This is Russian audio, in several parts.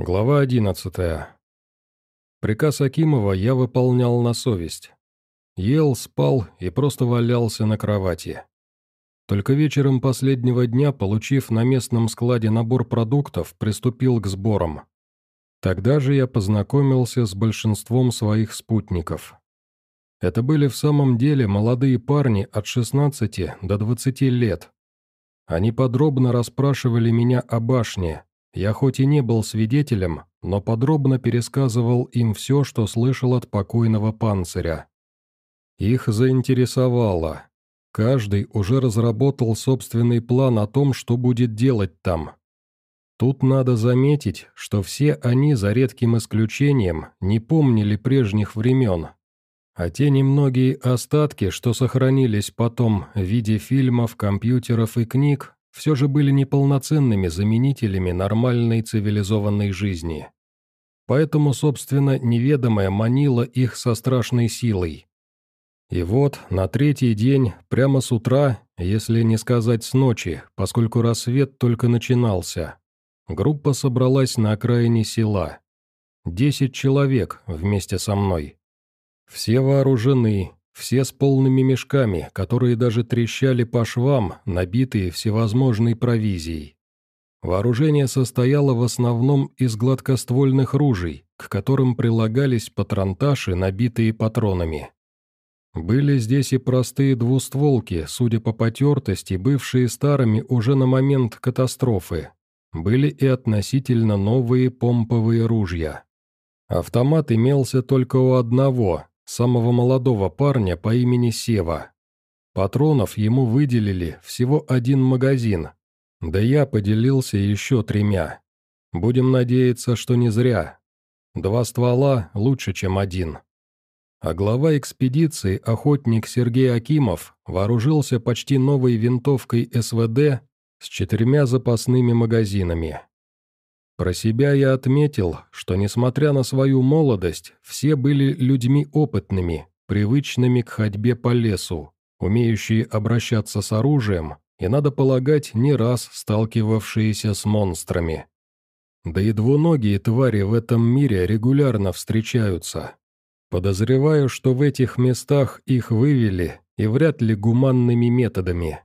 Глава 11. Приказ Акимова я выполнял на совесть. Ел, спал и просто валялся на кровати. Только вечером последнего дня, получив на местном складе набор продуктов, приступил к сборам. Тогда же я познакомился с большинством своих спутников. Это были в самом деле молодые парни от 16 до 20 лет. Они подробно расспрашивали меня о башне, я хоть и не был свидетелем, но подробно пересказывал им все, что слышал от покойного панциря. Их заинтересовало. Каждый уже разработал собственный план о том, что будет делать там. Тут надо заметить, что все они, за редким исключением, не помнили прежних времен. А те немногие остатки, что сохранились потом в виде фильмов, компьютеров и книг, все же были неполноценными заменителями нормальной цивилизованной жизни. Поэтому, собственно, неведомое манило их со страшной силой. И вот, на третий день, прямо с утра, если не сказать с ночи, поскольку рассвет только начинался, группа собралась на окраине села. Десять человек вместе со мной. Все вооружены, все с полными мешками, которые даже трещали по швам, набитые всевозможной провизией. Вооружение состояло в основном из гладкоствольных ружей, к которым прилагались патронташи, набитые патронами. Были здесь и простые двустволки, судя по потертости, бывшие старыми уже на момент катастрофы. Были и относительно новые помповые ружья. Автомат имелся только у одного, самого молодого парня по имени Сева. Патронов ему выделили всего один магазин, да я поделился еще тремя. Будем надеяться, что не зря. Два ствола лучше, чем один. А глава экспедиции, охотник Сергей Акимов, вооружился почти новой винтовкой СВД с четырьмя запасными магазинами. Про себя я отметил, что, несмотря на свою молодость, все были людьми опытными, привычными к ходьбе по лесу, умеющие обращаться с оружием и, надо полагать, не раз сталкивавшиеся с монстрами. Да и двуногие твари в этом мире регулярно встречаются. Подозреваю, что в этих местах их вывели, и вряд ли гуманными методами.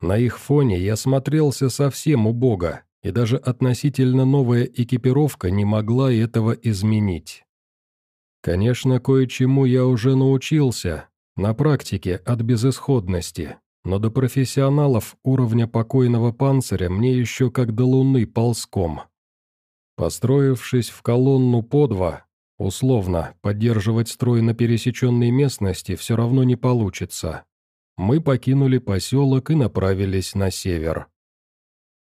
На их фоне я смотрелся совсем убого, и даже относительно новая экипировка не могла этого изменить. Конечно, кое-чему я уже научился, на практике от безысходности, но до профессионалов уровня покойного панциря мне еще как до луны ползком. Построившись в колонну по два, условно, поддерживать строй на пересеченной местности все равно не получится. Мы покинули поселок и направились на север.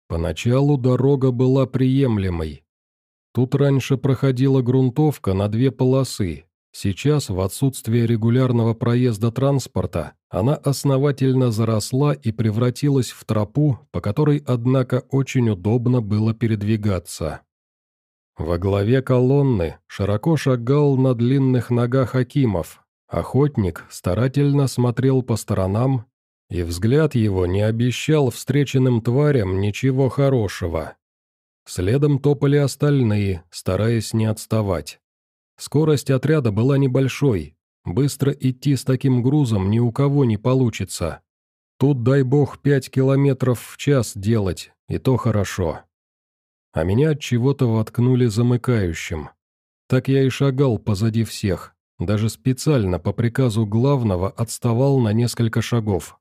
Поначалу дорога была приемлемой. Тут раньше проходила грунтовка на две полосы. Сейчас, в отсутствие регулярного проезда транспорта, она основательно заросла и превратилась в тропу, по которой, однако, очень удобно было передвигаться. Во главе колонны широко шагал на длинных ногах Акимов. Охотник старательно смотрел по сторонам и взгляд его не обещал встреченным тварям ничего хорошего. Следом топали остальные, стараясь не отставать. Скорость отряда была небольшой, быстро идти с таким грузом ни у кого не получится. Тут, дай бог, пять километров в час делать, и то хорошо. А меня от чего-то воткнули замыкающим. Так я и шагал позади всех, даже специально по приказу главного отставал на несколько шагов.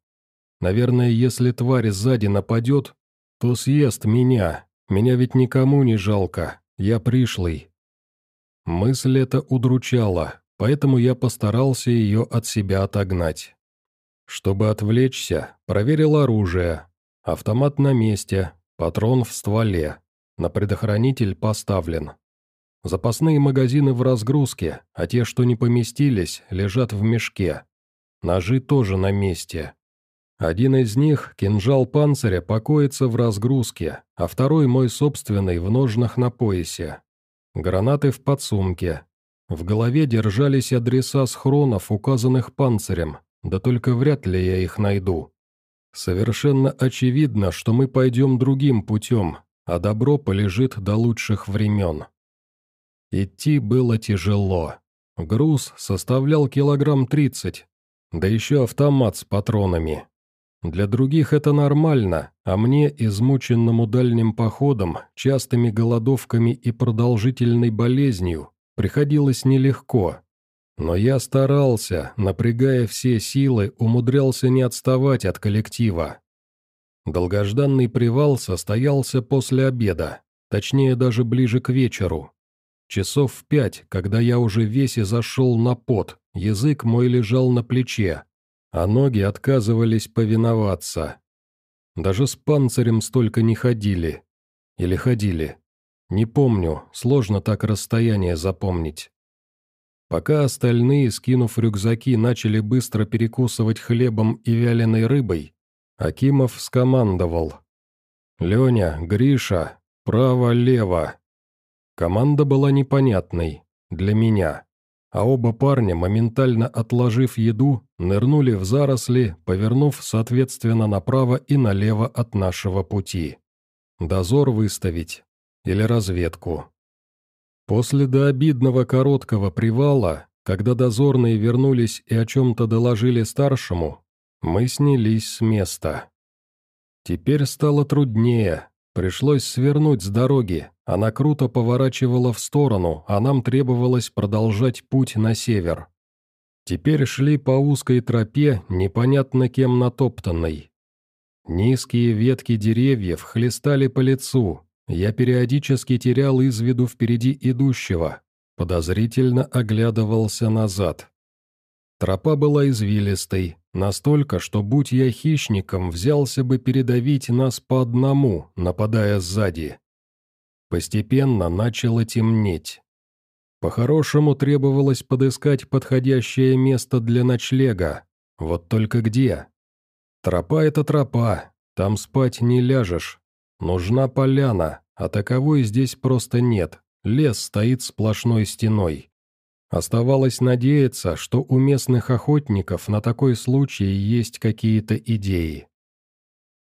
Наверное, если тварь сзади нападет, то съест меня. Меня ведь никому не жалко. Я пришлый. Мысль эта удручала, поэтому я постарался ее от себя отогнать. Чтобы отвлечься, проверил оружие. Автомат на месте, патрон в стволе. На предохранитель поставлен. Запасные магазины в разгрузке, а те, что не поместились, лежат в мешке. Ножи тоже на месте. Один из них, кинжал панциря, покоится в разгрузке, а второй мой собственный в ножнах на поясе. Гранаты в подсумке. В голове держались адреса схронов, указанных панцирем, да только вряд ли я их найду. Совершенно очевидно, что мы пойдем другим путем, а добро полежит до лучших времен. Идти было тяжело. Груз составлял килограмм тридцать, да еще автомат с патронами. Для других это нормально, а мне, измученному дальним походом, частыми голодовками и продолжительной болезнью, приходилось нелегко. Но я старался, напрягая все силы, умудрялся не отставать от коллектива. Долгожданный привал состоялся после обеда, точнее даже ближе к вечеру. Часов в пять, когда я уже весь и зашел на пот, язык мой лежал на плече, а ноги отказывались повиноваться. Даже с панцирем столько не ходили. Или ходили. Не помню, сложно так расстояние запомнить. Пока остальные, скинув рюкзаки, начали быстро перекусывать хлебом и вяленой рыбой, Акимов скомандовал. «Леня, Гриша, право-лево». Команда была непонятной, для меня, а оба парня, моментально отложив еду, нырнули в заросли, повернув, соответственно, направо и налево от нашего пути. Дозор выставить или разведку. После дообидного короткого привала, когда дозорные вернулись и о чем-то доложили старшему, мы снялись с места. Теперь стало труднее, пришлось свернуть с дороги, она круто поворачивала в сторону, а нам требовалось продолжать путь на север. Теперь шли по узкой тропе, непонятно кем натоптанной. Низкие ветки деревьев хлестали по лицу, я периодически терял из виду впереди идущего, подозрительно оглядывался назад. Тропа была извилистой, настолько, что, будь я хищником, взялся бы передавить нас по одному, нападая сзади. Постепенно начало темнеть. По-хорошему требовалось подыскать подходящее место для ночлега. Вот только где? Тропа — это тропа, там спать не ляжешь, Нужна поляна, а таковой здесь просто нет, лес стоит сплошной стеной. Оставалось надеяться, что у местных охотников на такой случай есть какие-то идеи.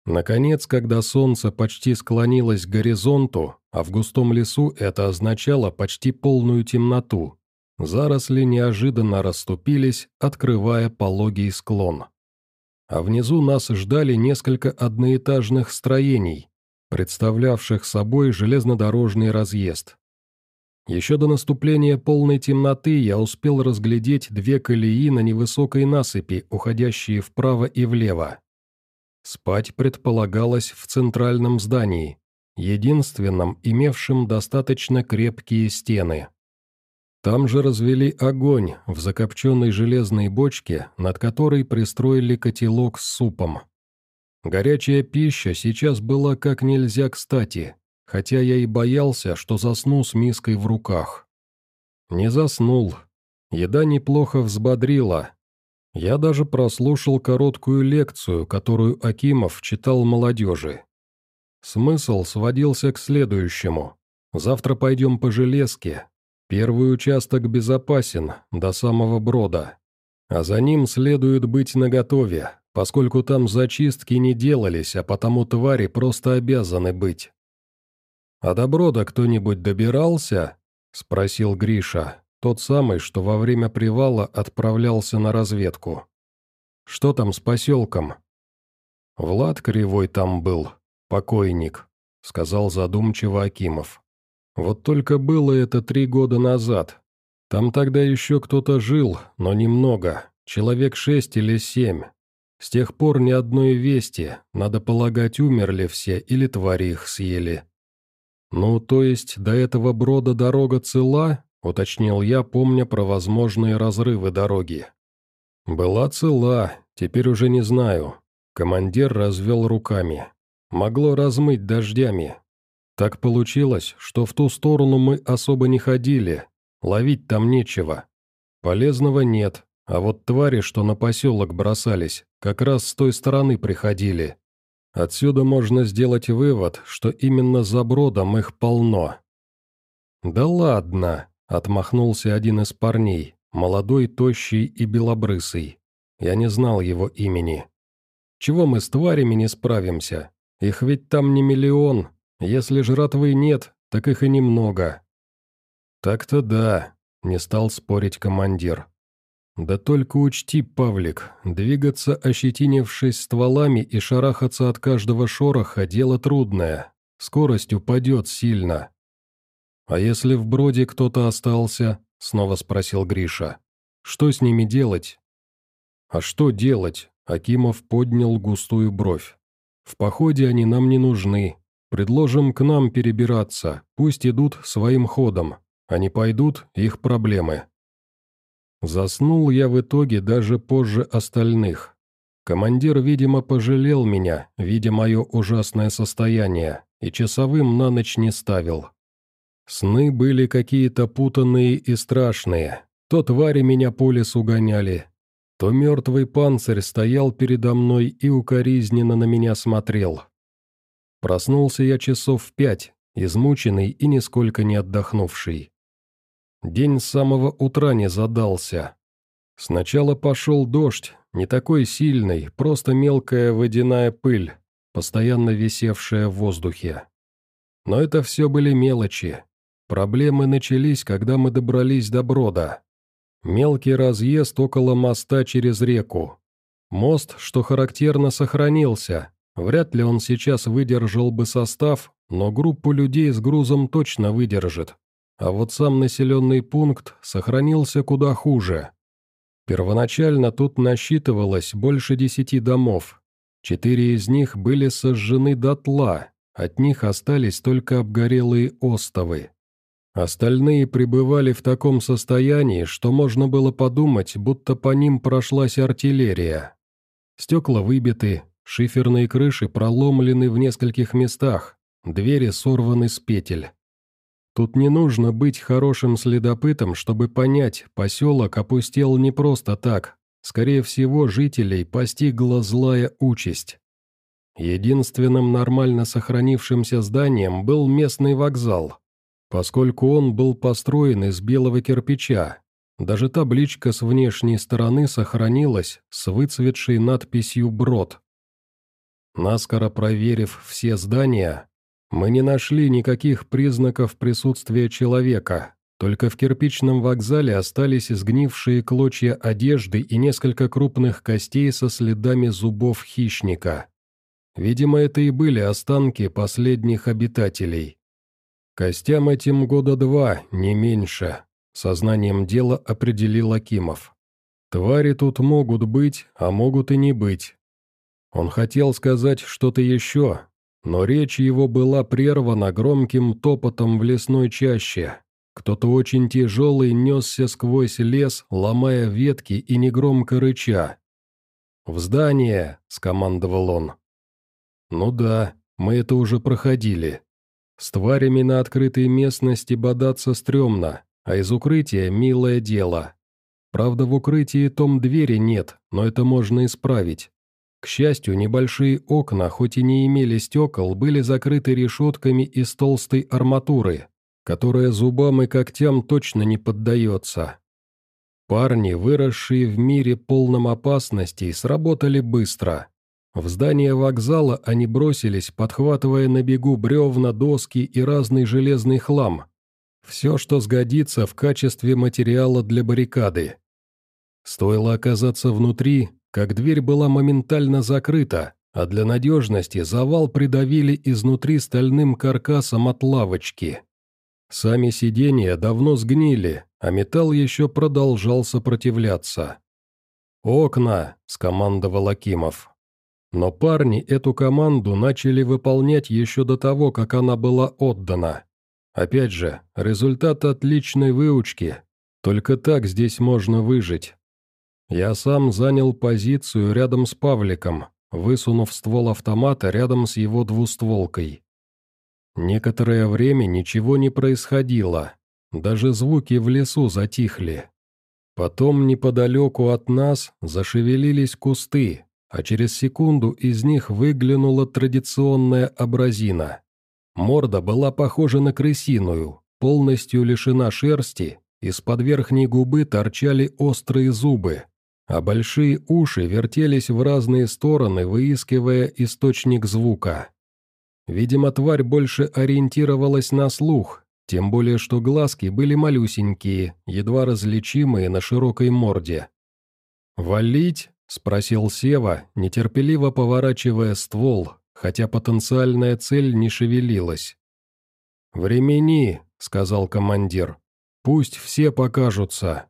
Наконец, когда солнце почти склонилось к горизонту, а в густом лесу это означало почти полную темноту, заросли неожиданно расступились, открывая пологий склон. А внизу нас ждали несколько одноэтажных строений, представлявших собой железнодорожный разъезд. Еще до наступления полной темноты я успел разглядеть две колеи на невысокой насыпи, уходящие вправо и влево. Спать предполагалось в центральном здании, единственном, имевшем достаточно крепкие стены. Там же развели огонь в закопченной железной бочке, над которой пристроили котелок с супом. Горячая пища сейчас была как нельзя кстати, хотя я и боялся, что засну с миской в руках. Не заснул. Еда неплохо взбодрила. Я даже прослушал короткую лекцию, которую Акимов читал молодежи. Смысл сводился к следующему. Завтра пойдем по железке. Первый участок безопасен, до самого брода. А за ним следует быть наготове, поскольку там зачистки не делались, а потому твари просто обязаны быть. «А до Брода кто-нибудь добирался?» — спросил Гриша, тот самый, что во время привала отправлялся на разведку. «Что там с поселком?» «Влад Кривой там был, покойник», — сказал задумчиво Акимов. «Вот только было это три года назад. Там тогда еще кто-то жил, но немного, человек шесть или семь, с тех пор ни одной вести, надо полагать, умерли все или твари их съели. «Ну, то есть до этого брода дорога цела?» — уточнил я, помня про возможные разрывы дороги. «Была цела, теперь уже не знаю». Командир развел руками. «Могло размыть дождями. Так получилось, что в ту сторону мы особо не ходили, ловить там нечего. Полезного нет, а вот твари, что на поселок бросались, как раз с той стороны приходили. Отсюда можно сделать вывод, что именно за бродом их полно. «Да ладно», — отмахнулся один из парней, молодой, тощий и белобрысый. Я не знал его имени. «Чего мы с тварями не справимся? Их ведь там не миллион, Если жратвы нет, так их и немного». «Так-то да», — не стал спорить командир. «Да только учти, Павлик, двигаться, ощетинившись стволами и шарахаться от каждого шороха – дело трудное. Скорость упадет сильно». «А если в броде кто-то остался?» – снова спросил Гриша. «Что с ними делать?» «А что делать?» – Акимов поднял густую бровь. «В походе они нам не нужны. Предложим к нам перебираться, пусть идут своим ходом. Они пойдут – их проблемы». Заснул я в итоге даже позже остальных. Командир, видимо, пожалел меня, видя мое ужасное состояние, и часовым на ночь не ставил. Сны были какие-то путанные и страшные. То твари меня по лесу гоняли, то мертвый панцирь стоял передо мной и укоризненно на меня смотрел. Проснулся я часов в пять, измученный и нисколько не отдохнувший. День с самого утра не задался. Сначала пошел дождь, не такой сильный, просто мелкая водяная пыль, постоянно висевшая в воздухе. Но это все были мелочи. Проблемы начались, когда мы добрались до брода. Мелкий разъезд около моста через реку. Мост, что характерно, сохранился. Вряд ли он сейчас выдержал бы состав, но группу людей с грузом точно выдержит. А вот сам населенный пункт сохранился куда хуже. Первоначально тут насчитывалось больше десяти домов. Четыре из них были сожжены дотла, от них остались только обгорелые остовы. Остальные пребывали в таком состоянии, что можно было подумать, будто по ним прошлась артиллерия. Стекла выбиты, шиферные крыши проломлены в нескольких местах, двери сорваны с петель. Тут не нужно быть хорошим следопытом, чтобы понять, поселок опустел не просто так. Скорее всего, жителей постигла злая участь. Единственным нормально сохранившимся зданием был местный вокзал, поскольку он был построен из белого кирпича. Даже табличка с внешней стороны сохранилась с выцветшей надписью «Брод». Наскоро проверив все здания, мы не нашли никаких признаков присутствия человека, только в кирпичном вокзале остались изгнившие клочья одежды и несколько крупных костей со следами зубов хищника. Видимо, это и были останки последних обитателей. Костям этим года два, не меньше, сознанием дела определил Акимов. Твари тут могут быть, а могут и не быть. Он хотел сказать что-то еще, но речь его была прервана громким топотом в лесной чаще. Кто-то очень тяжелый несся сквозь лес, ломая ветки и негромко рыча. «В здание!» — скомандовал он. «Ну да, мы это уже проходили. С тварями на открытой местности бодаться стрёмно, а из укрытия милое дело. Правда, в укрытии том двери нет, но это можно исправить. К счастью, небольшие окна, хоть и не имели стекол, были закрыты решетками из толстой арматуры, которая зубам и когтям точно не поддается. Парни, выросшие в мире полном опасностей, сработали быстро. В здание вокзала они бросились, подхватывая на бегу бревна, доски и разный железный хлам. Все, что сгодится в качестве материала для баррикады. Стоило оказаться внутри, как дверь была моментально закрыта, а для надежности завал придавили изнутри стальным каркасом от лавочки. Сами сиденья давно сгнили, а металл еще продолжал сопротивляться. «Окна!» – скомандовал Акимов. Но парни эту команду начали выполнять еще до того, как она была отдана. Опять же, результат отличной выучки. Только так здесь можно выжить. Я сам занял позицию рядом с Павликом, высунув ствол автомата рядом с его двустволкой. Некоторое время ничего не происходило, даже звуки в лесу затихли. Потом неподалеку от нас зашевелились кусты, а через секунду из них выглянула традиционная абразина. Морда была похожа на крысиную, полностью лишена шерсти, из-под верхней губы торчали острые зубы, а большие уши вертелись в разные стороны, выискивая источник звука. Видимо, тварь больше ориентировалась на слух, тем более что глазки были малюсенькие, едва различимые на широкой морде. «Валить?» — спросил Сева, нетерпеливо поворачивая ствол, хотя потенциальная цель не шевелилась. «Времени», — сказал командир. «Пусть все покажутся».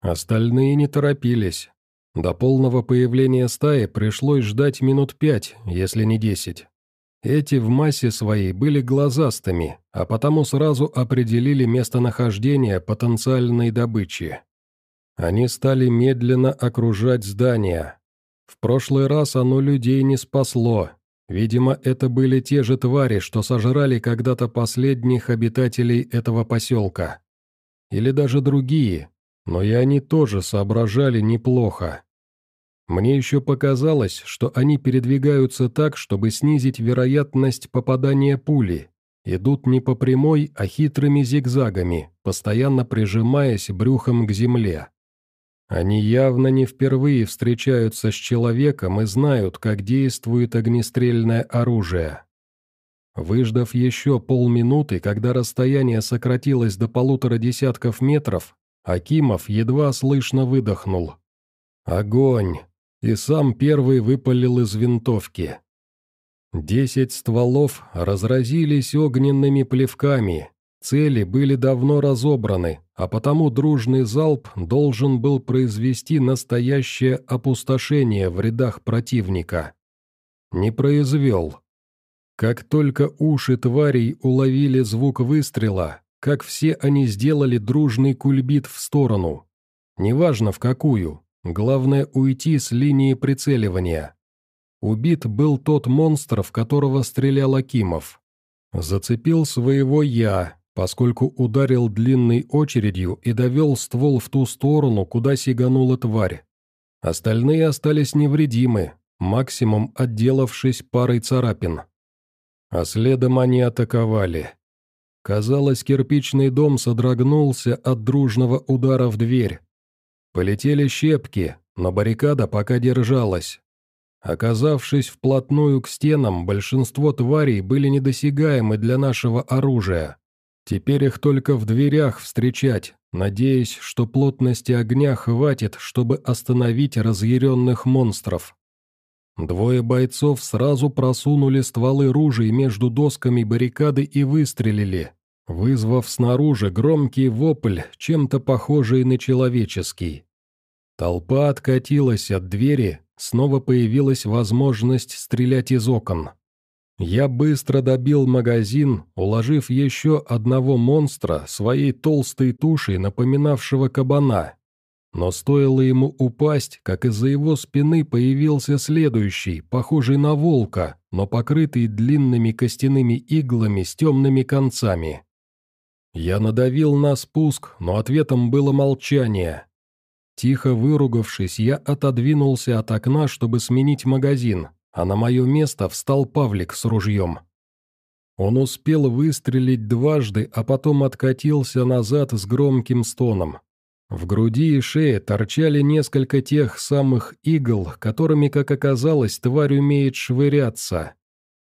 Остальные не торопились. До полного появления стаи пришлось ждать минут пять, если не десять. Эти в массе своей были глазастыми, а потому сразу определили местонахождение потенциальной добычи. Они стали медленно окружать здание. В прошлый раз оно людей не спасло. Видимо, это были те же твари, что сожрали когда-то последних обитателей этого поселка. Или даже другие, но и они тоже соображали неплохо. Мне еще показалось, что они передвигаются так, чтобы снизить вероятность попадания пули. Идут не по прямой, а хитрыми зигзагами, постоянно прижимаясь брюхом к земле. Они явно не впервые встречаются с человеком и знают, как действует огнестрельное оружие. Выждав еще полминуты, когда расстояние сократилось до полутора десятков метров, Акимов едва слышно выдохнул. «Огонь!» и сам первый выпалил из винтовки. Десять стволов разразились огненными плевками, цели были давно разобраны, а потому дружный залп должен был произвести настоящее опустошение в рядах противника. Не произвел. Как только уши тварей уловили звук выстрела, как все они сделали дружный кульбит в сторону. Неважно в какую, Главное уйти с линии прицеливания. Убит был тот монстр, в которого стрелял Акимов. Зацепил своего я, поскольку ударил длинной очередью и довел ствол в ту сторону, куда сиганула тварь. Остальные остались невредимы, максимум отделавшись парой царапин. А следом они атаковали. Казалось, кирпичный дом содрогнулся от дружного удара в дверь. Полетели щепки, но баррикада пока держалась. Оказавшись вплотную к стенам, большинство тварей были недосягаемы для нашего оружия. Теперь их только в дверях встречать, надеясь, что плотности огня хватит, чтобы остановить разъяренных монстров. Двое бойцов сразу просунули стволы ружей между досками баррикады и выстрелили, вызвав снаружи громкий вопль, чем-то похожий на человеческий. Толпа откатилась от двери, снова появилась возможность стрелять из окон. Я быстро добил магазин, уложив еще одного монстра своей толстой тушей, напоминавшего кабана. Но стоило ему упасть, как из-за его спины появился следующий, похожий на волка, но покрытый длинными костяными иглами с темными концами. Я надавил на спуск, но ответом было молчание. Тихо выругавшись, я отодвинулся от окна, чтобы сменить магазин, а на мое место встал Павлик с ружьем. Он успел выстрелить дважды, а потом откатился назад с громким стоном. В груди и шее торчали несколько тех самых игл, которыми, как оказалось, тварь умеет швыряться.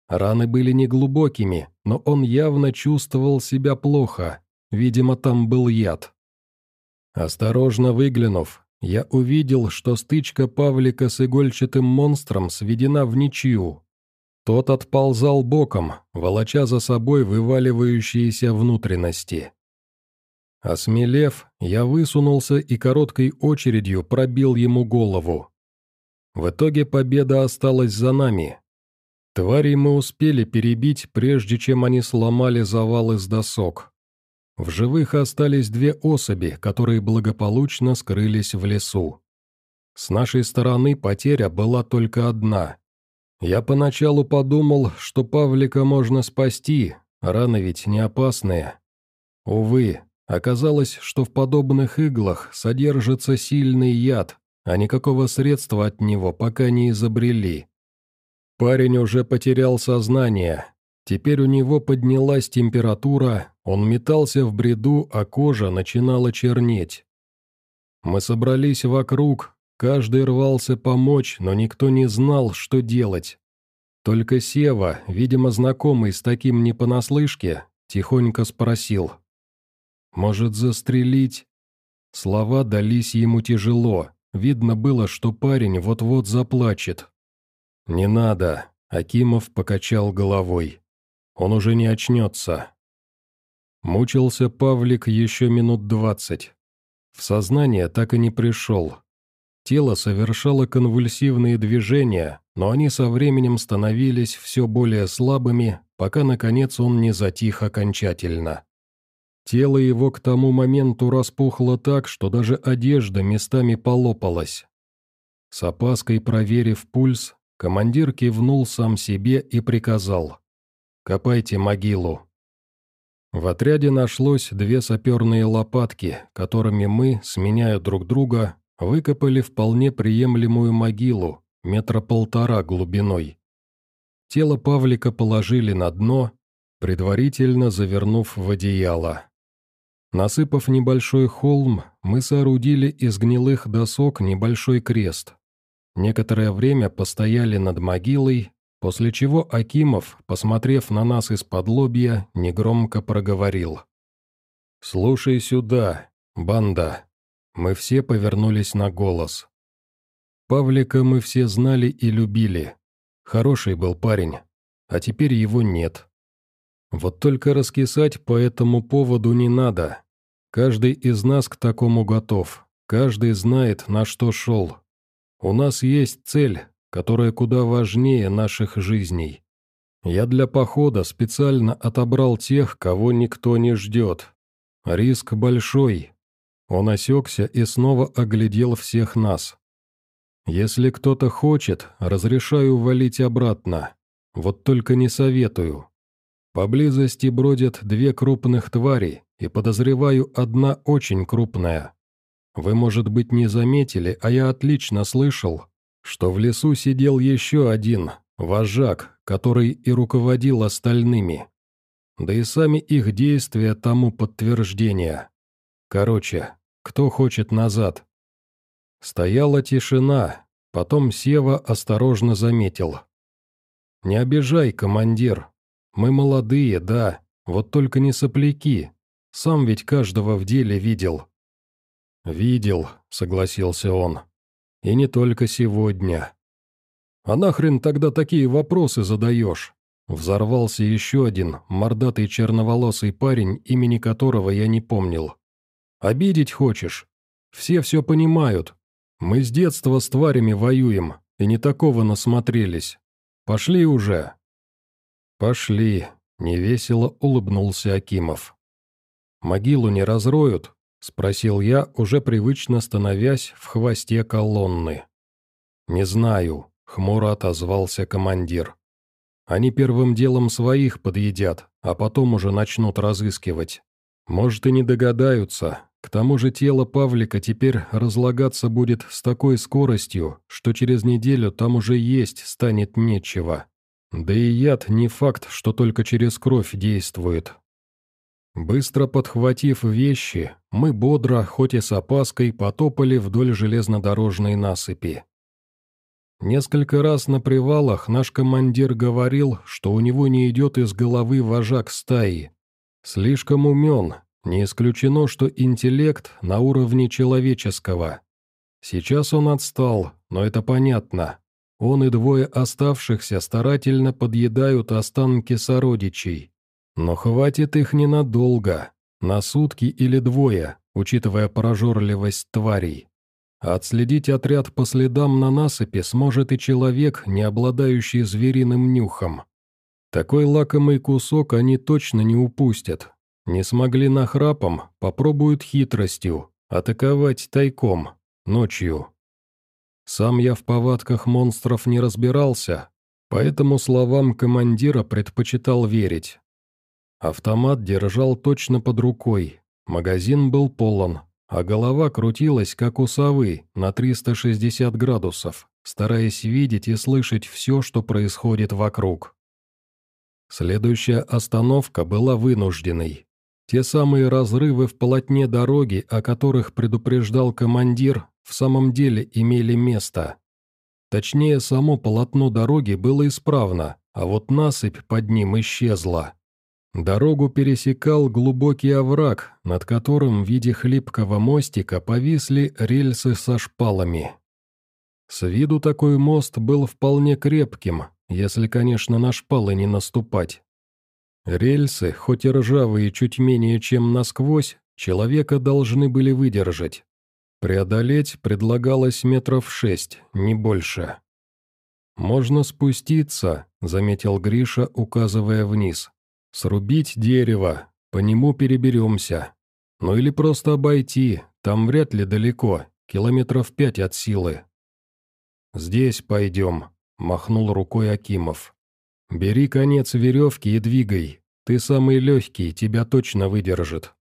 Раны были неглубокими, но он явно чувствовал себя плохо, видимо, там был яд. Осторожно выглянув, я увидел, что стычка Павлика с игольчатым монстром сведена в ничью. Тот отползал боком, волоча за собой вываливающиеся внутренности. Осмелев, я высунулся и короткой очередью пробил ему голову. В итоге победа осталась за нами. Тварей мы успели перебить, прежде чем они сломали завал из досок. В живых остались две особи, которые благополучно скрылись в лесу. С нашей стороны потеря была только одна. Я поначалу подумал, что Павлика можно спасти, раны ведь не опасные. Увы, оказалось, что в подобных иглах содержится сильный яд, а никакого средства от него пока не изобрели. Парень уже потерял сознание, Теперь у него поднялась температура, он метался в бреду, а кожа начинала чернеть. Мы собрались вокруг, каждый рвался помочь, но никто не знал, что делать. Только Сева, видимо, знакомый с таким не понаслышке, тихонько спросил. «Может, застрелить?» Слова дались ему тяжело, видно было, что парень вот-вот заплачет. «Не надо», — Акимов покачал головой. «Он уже не очнется». Мучился Павлик еще минут двадцать. В сознание так и не пришел. Тело совершало конвульсивные движения, но они со временем становились все более слабыми, пока, наконец, он не затих окончательно. Тело его к тому моменту распухло так, что даже одежда местами полопалась. С опаской проверив пульс, командир кивнул сам себе и приказал «Копайте могилу». В отряде нашлось две саперные лопатки, которыми мы, сменяя друг друга, выкопали вполне приемлемую могилу, метра полтора глубиной. Тело Павлика положили на дно, предварительно завернув в одеяло. Насыпав небольшой холм, мы соорудили из гнилых досок небольшой крест. Некоторое время постояли над могилой, после чего Акимов, посмотрев на нас из-под лобья, негромко проговорил. «Слушай сюда, банда». Мы все повернулись на голос. Павлика мы все знали и любили. Хороший был парень, а теперь его нет. Вот только раскисать по этому поводу не надо. Каждый из нас к такому готов, каждый знает, на что шел. У нас есть цель, которая куда важнее наших жизней. Я для похода специально отобрал тех, кого никто не ждет. Риск большой. Он осекся и снова оглядел всех нас. Если кто-то хочет, разрешаю валить обратно. Вот только не советую. Поблизости бродят две крупных твари, и подозреваю, одна очень крупная. Вы, может быть, не заметили, а я отлично слышал, что в лесу сидел еще один, вожак, который и руководил остальными. Да и сами их действия тому подтверждение. Короче, кто хочет назад? Стояла тишина, потом Сева осторожно заметил. «Не обижай, командир. Мы молодые, да, вот только не сопляки. Сам ведь каждого в деле видел». «Видел», — согласился он. «И не только сегодня». «А нахрен тогда такие вопросы задаешь?» Взорвался еще один, мордатый черноволосый парень, имени которого я не помнил. «Обидеть хочешь? Все все понимают, мы с детства с тварями воюем, и не такого насмотрелись. Пошли уже». «Пошли», — невесело улыбнулся Акимов. «Могилу не разроют?» — спросил я, уже привычно становясь в хвосте колонны. «Не знаю», — хмуро отозвался командир. «Они первым делом своих подъедят, а потом уже начнут разыскивать. Может, и не догадаются, к тому же тело Павлика теперь разлагаться будет с такой скоростью, что через неделю там уже есть станет нечего. Да и яд не факт, что только через кровь действует. Быстро подхватив вещи, мы бодро, хоть и с опаской, потопали вдоль железнодорожной насыпи. Несколько раз на привалах наш командир говорил, что у него не идет из головы вожак стаи. Слишком умен, не исключено, что интеллект на уровне человеческого. Сейчас он отстал, но это понятно. Он и двое оставшихся старательно подъедают останки сородичей. Но хватит их ненадолго, на сутки или двое, учитывая прожорливость тварей. отследить отряд по следам на насыпи сможет и человек, не обладающий звериным нюхом. Такой лакомый кусок они точно не упустят, не смогли нахрапом, попробуют хитростью, атаковать тайком, ночью. Сам я в повадках монстров не разбирался, поэтому словам командира предпочитал верить. Автомат держал точно под рукой, магазин был полон, а голова крутилась, как у совы, на 360 градусов, стараясь видеть и слышать все, что происходит вокруг. Следующая остановка была вынужденной. Те самые разрывы в полотне дороги, о которых предупреждал командир, в самом деле имели место. Точнее, само полотно дороги было исправно, а вот насыпь под ним исчезла. Дорогу пересекал глубокий овраг, над которым в виде хлипкого мостика повисли рельсы со шпалами. С виду такой мост был вполне крепким, если, конечно, на шпалы не наступать. Рельсы, хоть и ржавые чуть менее чем насквозь, человека должны были выдержать. Преодолеть предлагалось метров шесть, не больше. «Можно спуститься», — заметил Гриша, указывая вниз. «Срубить дерево, по нему переберемся. Ну или просто обойти, там вряд ли далеко, километров пять от силы». «Здесь пойдем», — махнул рукой Акимов. «Бери конец веревки и двигай. Ты самый легкий, тебя точно выдержит».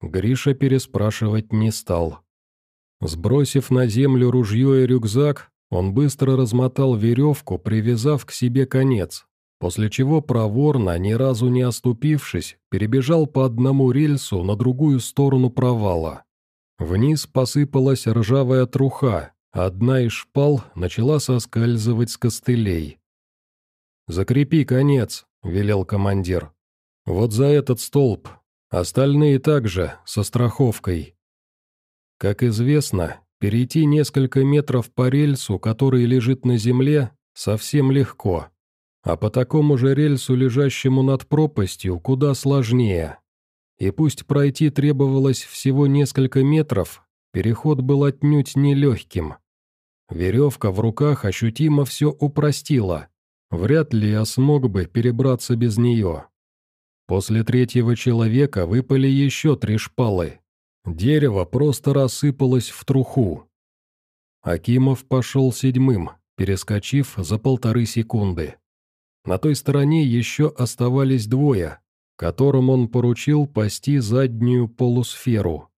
Гриша переспрашивать не стал. Сбросив на землю ружье и рюкзак, он быстро размотал веревку, привязав к себе конец, после чего проворно, ни разу не оступившись, перебежал по одному рельсу на другую сторону провала. Вниз посыпалась ржавая труха, Одна из шпал начала соскальзывать с костылей. «Закрепи конец», — велел командир. «Вот за этот столб. Остальные также, со страховкой». Как известно, перейти несколько метров по рельсу, который лежит на земле, совсем легко. А по такому же рельсу, лежащему над пропастью, куда сложнее. И пусть пройти требовалось всего несколько метров, переход был отнюдь нелегким. Веревка в руках ощутимо все упростила. Вряд ли я смог бы перебраться без нее. После третьего человека выпали еще три шпалы. Дерево просто рассыпалось в труху. Акимов пошел седьмым, перескочив за полторы секунды. На той стороне еще оставались двое, которым он поручил пасти заднюю полусферу.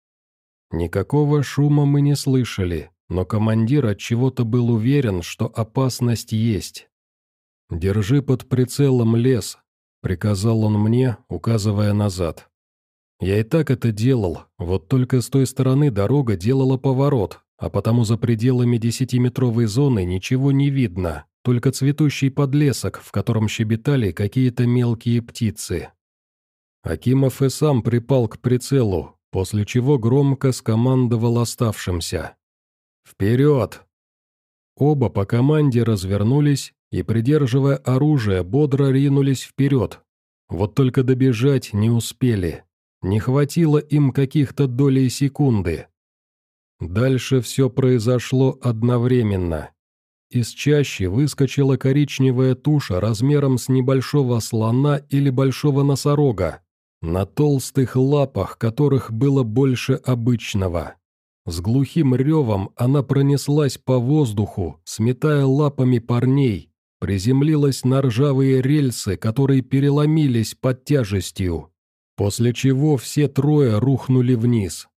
Никакого шума мы не слышали, но командир от чего-то был уверен, что опасность есть. «Держи под прицелом лес», — приказал он мне, указывая назад. Я и так это делал, вот только с той стороны дорога делала поворот, а потому за пределами десятиметровой зоны ничего не видно, только цветущий подлесок, в котором щебетали какие-то мелкие птицы. Акимов и сам припал к прицелу, после чего громко скомандовал оставшимся. «Вперед!» Оба по команде развернулись и, придерживая оружие, бодро ринулись вперед. Вот только добежать не успели. Не хватило им каких-то долей секунды. Дальше все произошло одновременно. Из чащи выскочила коричневая туша размером с небольшого слона или большого носорога, на толстых лапах которых было больше обычного. С глухим ревом она пронеслась по воздуху, сметая лапами парней, приземлилась на ржавые рельсы, которые переломились под тяжестью, после чего все трое рухнули вниз.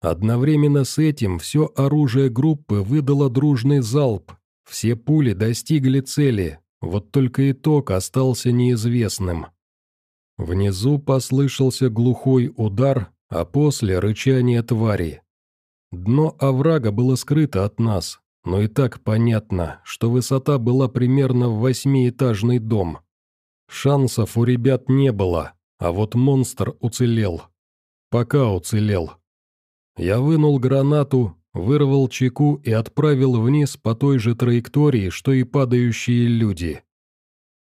Одновременно с этим все оружие группы выдало дружный залп, все пули достигли цели, вот только итог остался неизвестным. Внизу послышался глухой удар, а после рычание твари. Дно оврага было скрыто от нас, но и так понятно, что высота была примерно в восьмиэтажный дом. Шансов у ребят не было, а вот монстр уцелел. Пока уцелел. Я вынул гранату, вырвал чеку и отправил вниз по той же траектории, что и падающие люди.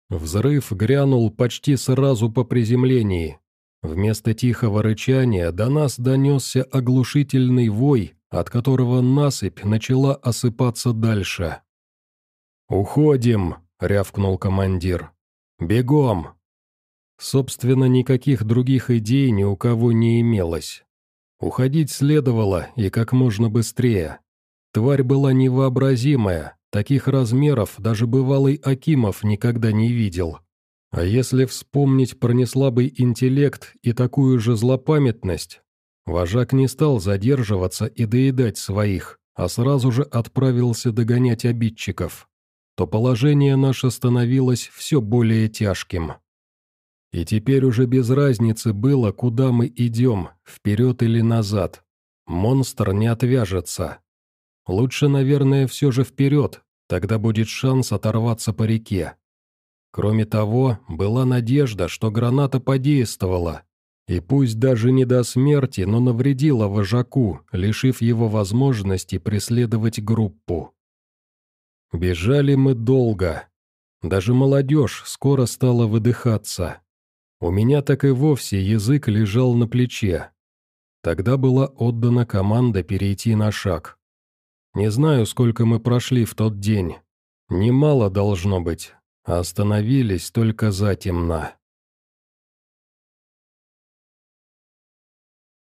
Взрыв грянул почти сразу по приземлении. Вместо тихого рычания до нас донесся оглушительный вой, от которого насыпь начала осыпаться дальше. «Уходим!» — рявкнул командир. «Бегом!» Собственно, никаких других идей ни у кого не имелось. Уходить следовало и как можно быстрее. Тварь была невообразимая, таких размеров даже бывалый Акимов никогда не видел. А если вспомнить про неслабый интеллект и такую же злопамятность, Вожак не стал задерживаться и доедать своих, а сразу же отправился догонять обидчиков. То положение наше становилось все более тяжким. И теперь уже без разницы было, куда мы идем, вперед или назад. Монстр не отвяжется. Лучше, наверное, все же вперед, Тогда будет шанс оторваться по реке. Кроме того, была надежда, что граната подействовала, и пусть даже не до смерти, но навредила вожаку, лишив его возможности преследовать группу. Бежали мы долго. Даже молодежь скоро стала выдыхаться. У меня так и вовсе язык лежал на плече. Тогда была отдана команда перейти на шаг. Не знаю, сколько мы прошли в тот день. Немало должно быть, остановились только затемно.